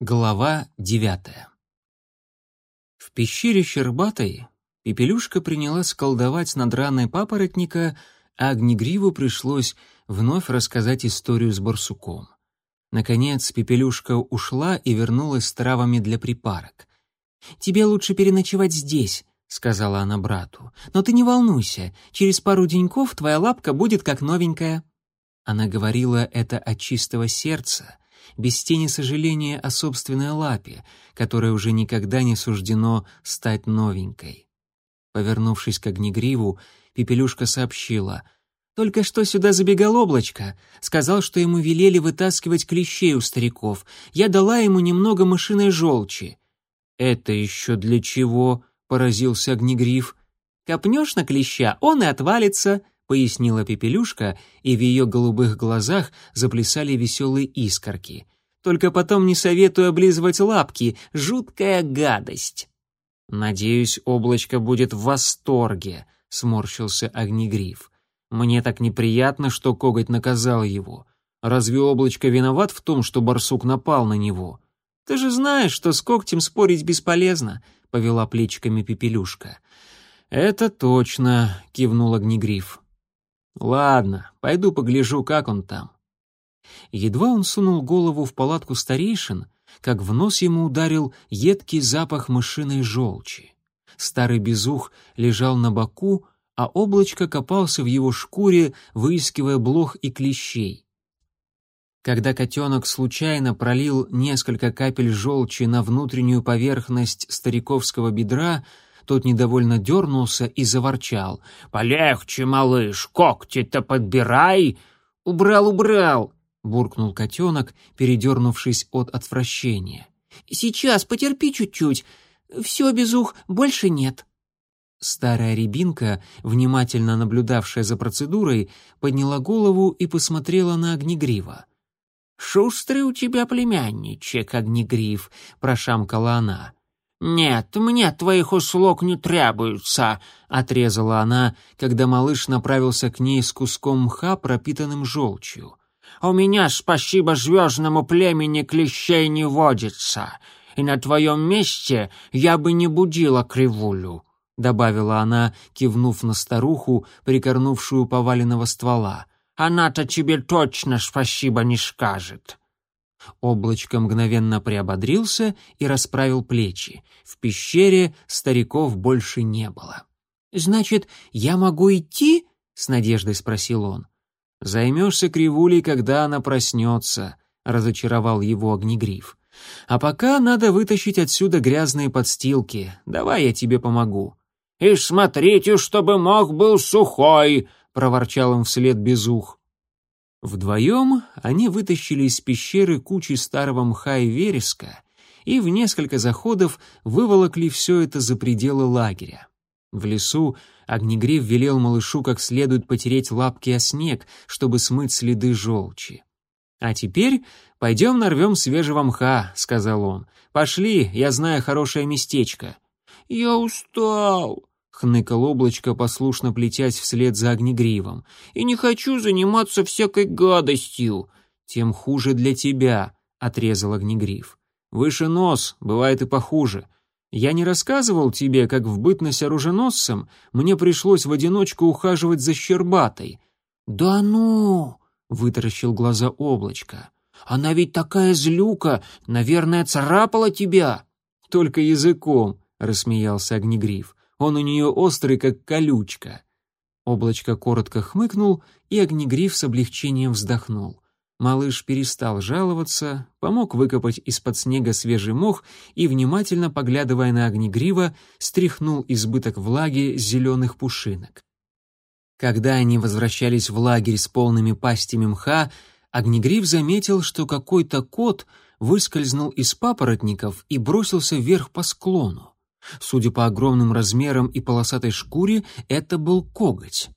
Глава девятая В пещере Щербатой Пепелюшка принялась колдовать над раной папоротника, а Огнегриву пришлось вновь рассказать историю с барсуком. Наконец Пепелюшка ушла и вернулась с травами для припарок. «Тебе лучше переночевать здесь», — сказала она брату. «Но ты не волнуйся, через пару деньков твоя лапка будет как новенькая». Она говорила это от чистого сердца — без тени сожаления о собственной лапе, которой уже никогда не суждено стать новенькой. Повернувшись к огнегриву, Пепелюшка сообщила. «Только что сюда забегал облачко. Сказал, что ему велели вытаскивать клещей у стариков. Я дала ему немного мышиной желчи». «Это еще для чего?» — поразился огнегрив. «Копнешь на клеща, он и отвалится», — пояснила Пепелюшка, и в ее голубых глазах заплясали веселые искорки. «Только потом не советую облизывать лапки, жуткая гадость». «Надеюсь, облачко будет в восторге», — сморщился Огнегриф. «Мне так неприятно, что коготь наказал его. Разве облачко виноват в том, что барсук напал на него?» «Ты же знаешь, что с когтем спорить бесполезно», — повела плечиками Пепелюшка. «Это точно», — кивнул Огнегриф. Ладно, пойду погляжу, как он там. Едва он сунул голову в палатку старейшин, как в нос ему ударил едкий запах мышиной желчи. Старый безух лежал на боку, а облачко копался в его шкуре, выискивая блох и клещей. Когда котенок случайно пролил несколько капель желчи на внутреннюю поверхность стариковского бедра, тот недовольно дернулся и заворчал. «Полегче, малыш, когти-то подбирай!» «Убрал, убрал!» — буркнул котенок, передернувшись от отвращения. «Сейчас, потерпи чуть-чуть. Все, безух, больше нет». Старая рябинка, внимательно наблюдавшая за процедурой, подняла голову и посмотрела на Огнегрива. «Шустрый у тебя племянничек, Огнегрив», — прошамкала она. «Нет, мне твоих услуг не требуется», — отрезала она, когда малыш направился к ней с куском мха, пропитанным желчью. «У меня, спасибо звездному племени, клещей не водится, и на твоем месте я бы не будила кривулю», — добавила она, кивнув на старуху, прикорнувшую поваленного ствола. «Она-то тебе точно спасибо не скажет». Облачко мгновенно приободрился и расправил плечи. В пещере стариков больше не было. «Значит, я могу идти?» — с надеждой спросил он. «Займешься кривулей, когда она проснется», — разочаровал его огнегриф. «А пока надо вытащить отсюда грязные подстилки. Давай я тебе помогу». «И смотрите, чтобы мох был сухой», — проворчал им вслед безух. Вдвоем они вытащили из пещеры кучи старого мха и вереска и в несколько заходов выволокли все это за пределы лагеря. В лесу Огнегрив велел малышу как следует потереть лапки о снег, чтобы смыть следы желчи. «А теперь пойдем нарвем свежего мха», — сказал он. «Пошли, я знаю хорошее местечко». «Я устал», хныкал облачко, послушно плетясь вслед за огнегривом. «И не хочу заниматься всякой гадостью!» «Тем хуже для тебя», — отрезал огнегрив. «Выше нос, бывает и похуже. Я не рассказывал тебе, как в бытность оруженосцем мне пришлось в одиночку ухаживать за Щербатой». «Да ну!» — вытаращил глаза облачко. «Она ведь такая злюка, наверное, царапала тебя!» «Только языком», — рассмеялся огнегриф. Он у нее острый, как колючка. Облачко коротко хмыкнул, и огнегриф с облегчением вздохнул. Малыш перестал жаловаться, помог выкопать из-под снега свежий мох и, внимательно поглядывая на огнегрива, стряхнул избыток влаги с зеленых пушинок. Когда они возвращались в лагерь с полными пастями мха, огнегрив заметил, что какой-то кот выскользнул из папоротников и бросился вверх по склону. Судя по огромным размерам и полосатой шкуре, это был коготь.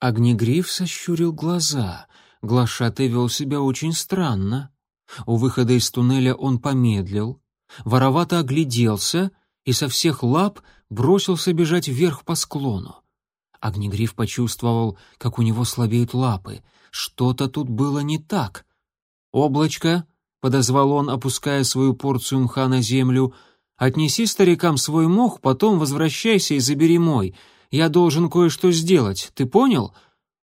Огнегриф сощурил глаза. Глашатый вел себя очень странно. У выхода из туннеля он помедлил, воровато огляделся и со всех лап бросился бежать вверх по склону. Огнегриф почувствовал, как у него слабеют лапы. Что-то тут было не так. «Облачко!» — подозвал он, опуская свою порцию мха на землю. «Отнеси старикам свой мох, потом возвращайся и забери мой. Я должен кое-что сделать, ты понял?»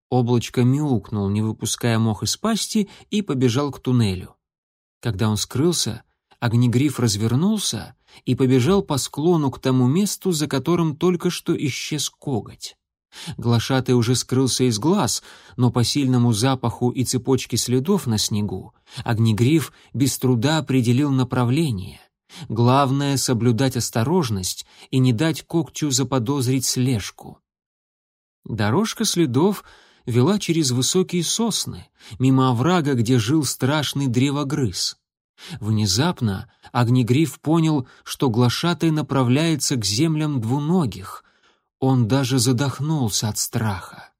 Облачко мяукнул, не выпуская мох из пасти, и побежал к туннелю. Когда он скрылся, огнегриф развернулся и побежал по склону к тому месту, за которым только что исчез коготь. Глашатый уже скрылся из глаз, но по сильному запаху и цепочке следов на снегу огнегриф без труда определил направление. Главное — соблюдать осторожность и не дать когтю заподозрить слежку. Дорожка следов вела через высокие сосны, мимо оврага, где жил страшный древогрыз. Внезапно Огнегриф понял, что глашатай направляется к землям двуногих. Он даже задохнулся от страха.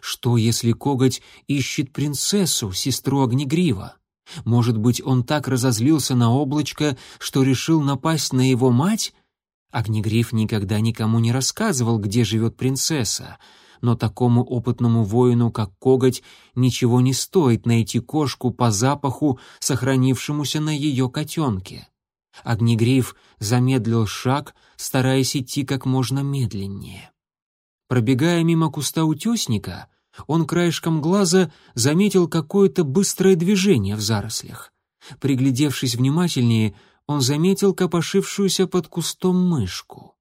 Что, если коготь ищет принцессу, сестру Огнегрива? Может быть, он так разозлился на облачко, что решил напасть на его мать? Огнегриф никогда никому не рассказывал, где живет принцесса — но такому опытному воину, как коготь, ничего не стоит найти кошку по запаху, сохранившемуся на ее котенке. Огнегриф замедлил шаг, стараясь идти как можно медленнее. Пробегая мимо куста утесника, он краешком глаза заметил какое-то быстрое движение в зарослях. Приглядевшись внимательнее, он заметил копошившуюся под кустом мышку.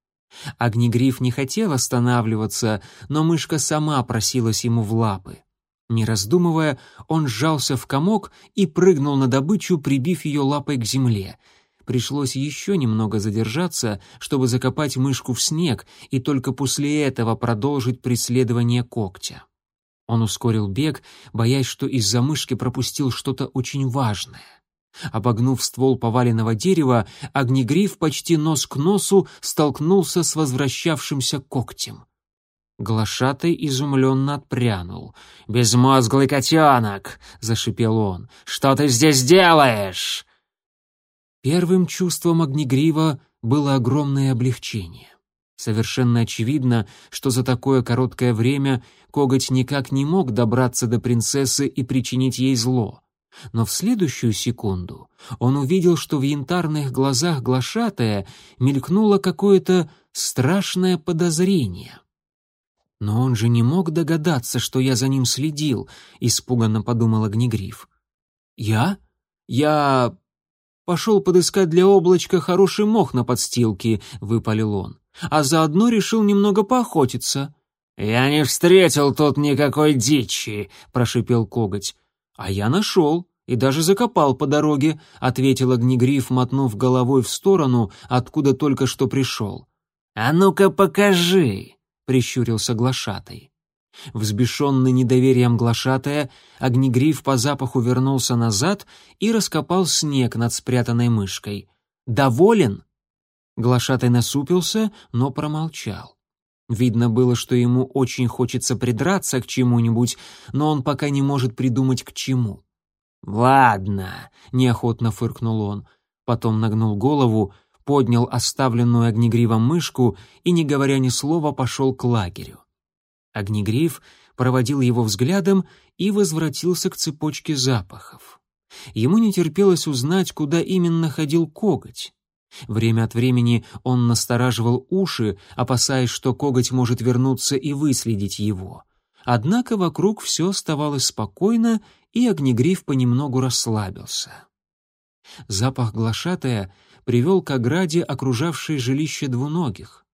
Огнегриф не хотел останавливаться, но мышка сама просилась ему в лапы. Не раздумывая, он сжался в комок и прыгнул на добычу, прибив ее лапой к земле. Пришлось еще немного задержаться, чтобы закопать мышку в снег, и только после этого продолжить преследование когтя. Он ускорил бег, боясь, что из-за мышки пропустил что-то очень важное. Обогнув ствол поваленного дерева, огнегриф почти нос к носу столкнулся с возвращавшимся когтем. Глашатай изумленно отпрянул. «Безмозглый котенок!» — зашипел он. «Что ты здесь делаешь?» Первым чувством огнегрива было огромное облегчение. Совершенно очевидно, что за такое короткое время коготь никак не мог добраться до принцессы и причинить ей зло. Но в следующую секунду он увидел, что в янтарных глазах глашатая мелькнуло какое-то страшное подозрение. «Но он же не мог догадаться, что я за ним следил», — испуганно подумал Огнегриф. «Я? Я пошел подыскать для облачка хороший мох на подстилке», — выпалил он, «а заодно решил немного поохотиться». «Я не встретил тут никакой дичи», — прошипел коготь. «А я нашел и даже закопал по дороге», — ответил Огнегриф, мотнув головой в сторону, откуда только что пришел. «А ну-ка покажи», — прищурился глашатай. Взбешенный недоверием глашатая, Огнегриф по запаху вернулся назад и раскопал снег над спрятанной мышкой. «Доволен?» Глашатай насупился, но промолчал. Видно было, что ему очень хочется придраться к чему-нибудь, но он пока не может придумать к чему. «Ладно», — неохотно фыркнул он, потом нагнул голову, поднял оставленную огнегривом мышку и, не говоря ни слова, пошел к лагерю. Огнегрив проводил его взглядом и возвратился к цепочке запахов. Ему не терпелось узнать, куда именно ходил коготь. Время от времени он настораживал уши, опасаясь, что коготь может вернуться и выследить его. Однако вокруг все оставалось спокойно, и огнегриф понемногу расслабился. Запах глашатая привел к ограде, окружавшей жилище двуногих.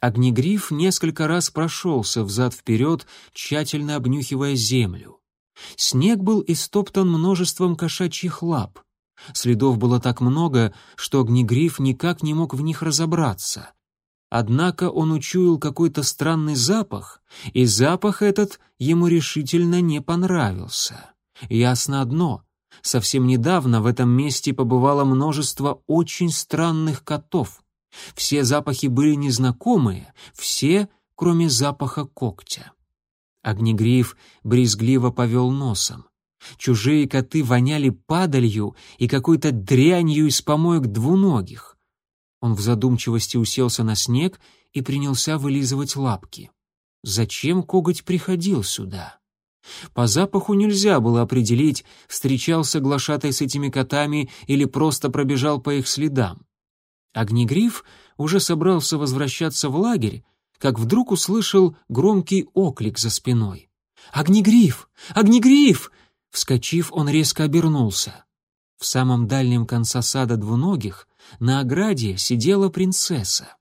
Огнегриф несколько раз прошелся взад-вперед, тщательно обнюхивая землю. Снег был истоптан множеством кошачьих лап. Следов было так много, что огнегриф никак не мог в них разобраться. Однако он учуял какой-то странный запах, и запах этот ему решительно не понравился. Ясно одно — совсем недавно в этом месте побывало множество очень странных котов. Все запахи были незнакомые, все, кроме запаха когтя. Огнегриф брезгливо повел носом. Чужие коты воняли падалью и какой-то дрянью из помоек двуногих. Он в задумчивости уселся на снег и принялся вылизывать лапки. Зачем коготь приходил сюда? По запаху нельзя было определить, встречался глашатай с этими котами или просто пробежал по их следам. Огнегриф уже собрался возвращаться в лагерь, как вдруг услышал громкий оклик за спиной. «Огнегриф! Огнегриф!» Вскочив, он резко обернулся. В самом дальнем конце сада двуногих на ограде сидела принцесса.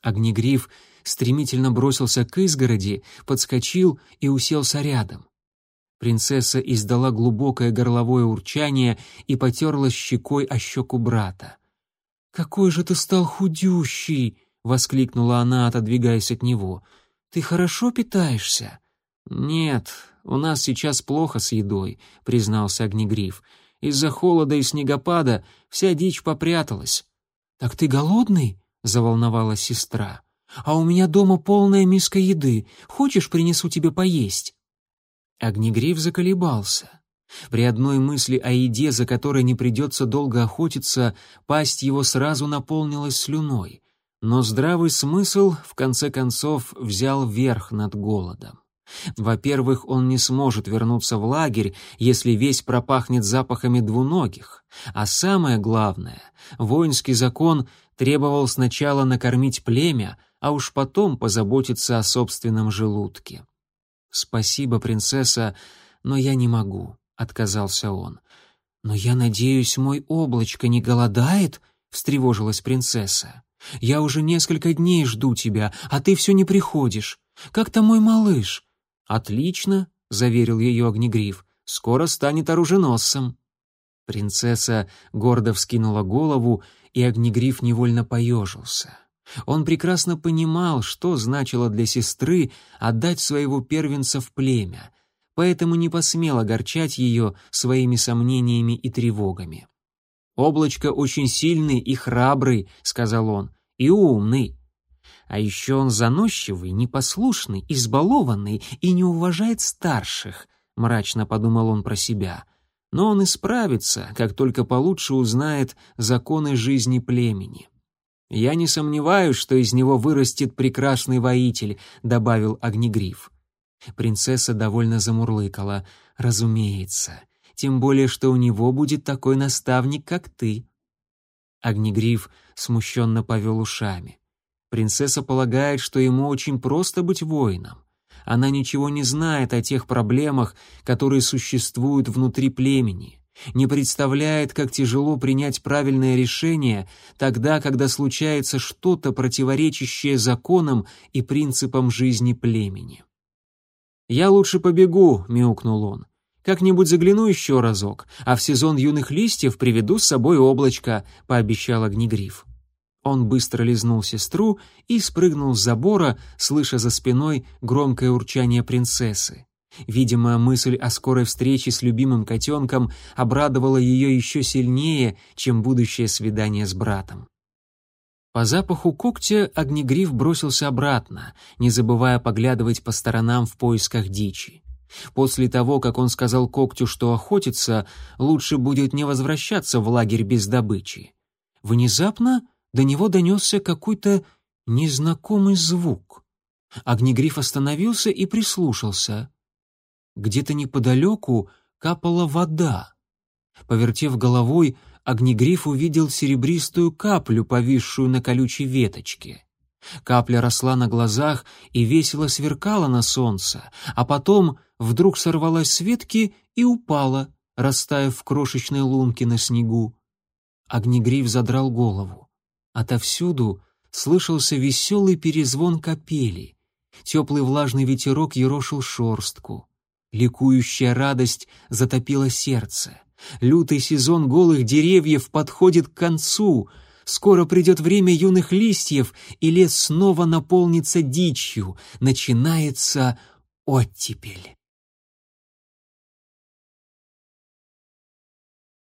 Огнегриф стремительно бросился к изгороди, подскочил и уселся рядом. Принцесса издала глубокое горловое урчание и потерлась щекой о щеку брата. «Какой же ты стал худющий!» — воскликнула она, отодвигаясь от него. «Ты хорошо питаешься?» «Нет, у нас сейчас плохо с едой», — признался Огнегриф. «Из-за холода и снегопада вся дичь попряталась». «Так ты голодный?» — заволновалась сестра. «А у меня дома полная миска еды. Хочешь, принесу тебе поесть?» Огнегриф заколебался. При одной мысли о еде, за которой не придется долго охотиться, пасть его сразу наполнилась слюной. Но здравый смысл, в конце концов, взял верх над голодом. Во-первых, он не сможет вернуться в лагерь, если весь пропахнет запахами двуногих. А самое главное, воинский закон требовал сначала накормить племя, а уж потом позаботиться о собственном желудке. «Спасибо, принцесса, но я не могу», — отказался он. «Но я надеюсь, мой облачко не голодает?» — встревожилась принцесса. «Я уже несколько дней жду тебя, а ты все не приходишь. Как там мой малыш?» «Отлично», — заверил ее Огнегриф, — «скоро станет оруженосцем». Принцесса гордо вскинула голову, и Огнегриф невольно поежился. Он прекрасно понимал, что значило для сестры отдать своего первенца в племя, поэтому не посмел огорчать ее своими сомнениями и тревогами. «Облачко очень сильный и храбрый», — сказал он, — «и умный. А еще он заносчивый, непослушный, избалованный и не уважает старших», — мрачно подумал он про себя. «Но он исправится, как только получше узнает законы жизни племени». «Я не сомневаюсь, что из него вырастет прекрасный воитель», — добавил Огнегриф. Принцесса довольно замурлыкала. «Разумеется. Тем более, что у него будет такой наставник, как ты». Огнегриф смущенно повел ушами. Принцесса полагает, что ему очень просто быть воином. Она ничего не знает о тех проблемах, которые существуют внутри племени не представляет, как тяжело принять правильное решение тогда, когда случается что-то противоречащее законам и принципам жизни племени. «Я лучше побегу», — мяукнул он. «Как-нибудь загляну еще разок, а в сезон юных листьев приведу с собой облачко», — пообещал Огнегриф. Он быстро лизнул сестру и спрыгнул с забора, слыша за спиной громкое урчание принцессы. Видимо, мысль о скорой встрече с любимым котенком обрадовала ее еще сильнее, чем будущее свидание с братом. По запаху когтя огнегриф бросился обратно, не забывая поглядывать по сторонам в поисках дичи. После того, как он сказал когтю, что охотиться, лучше будет не возвращаться в лагерь без добычи. Внезапно до него донесся какой-то незнакомый звук. Огнегриф остановился и прислушался. Где-то неподалеку капала вода. Повертев головой, Огнегриф увидел серебристую каплю, повисшую на колючей веточке. Капля росла на глазах и весело сверкала на солнце, а потом вдруг сорвалась с ветки и упала, растаяв в крошечной лунке на снегу. Огнегриф задрал голову. Отовсюду слышался веселый перезвон капели. Теплый влажный ветерок ерошил шорстку. Ликующая радость затопила сердце. Лютый сезон голых деревьев подходит к концу. Скоро придет время юных листьев, и лес снова наполнится дичью. Начинается оттепель.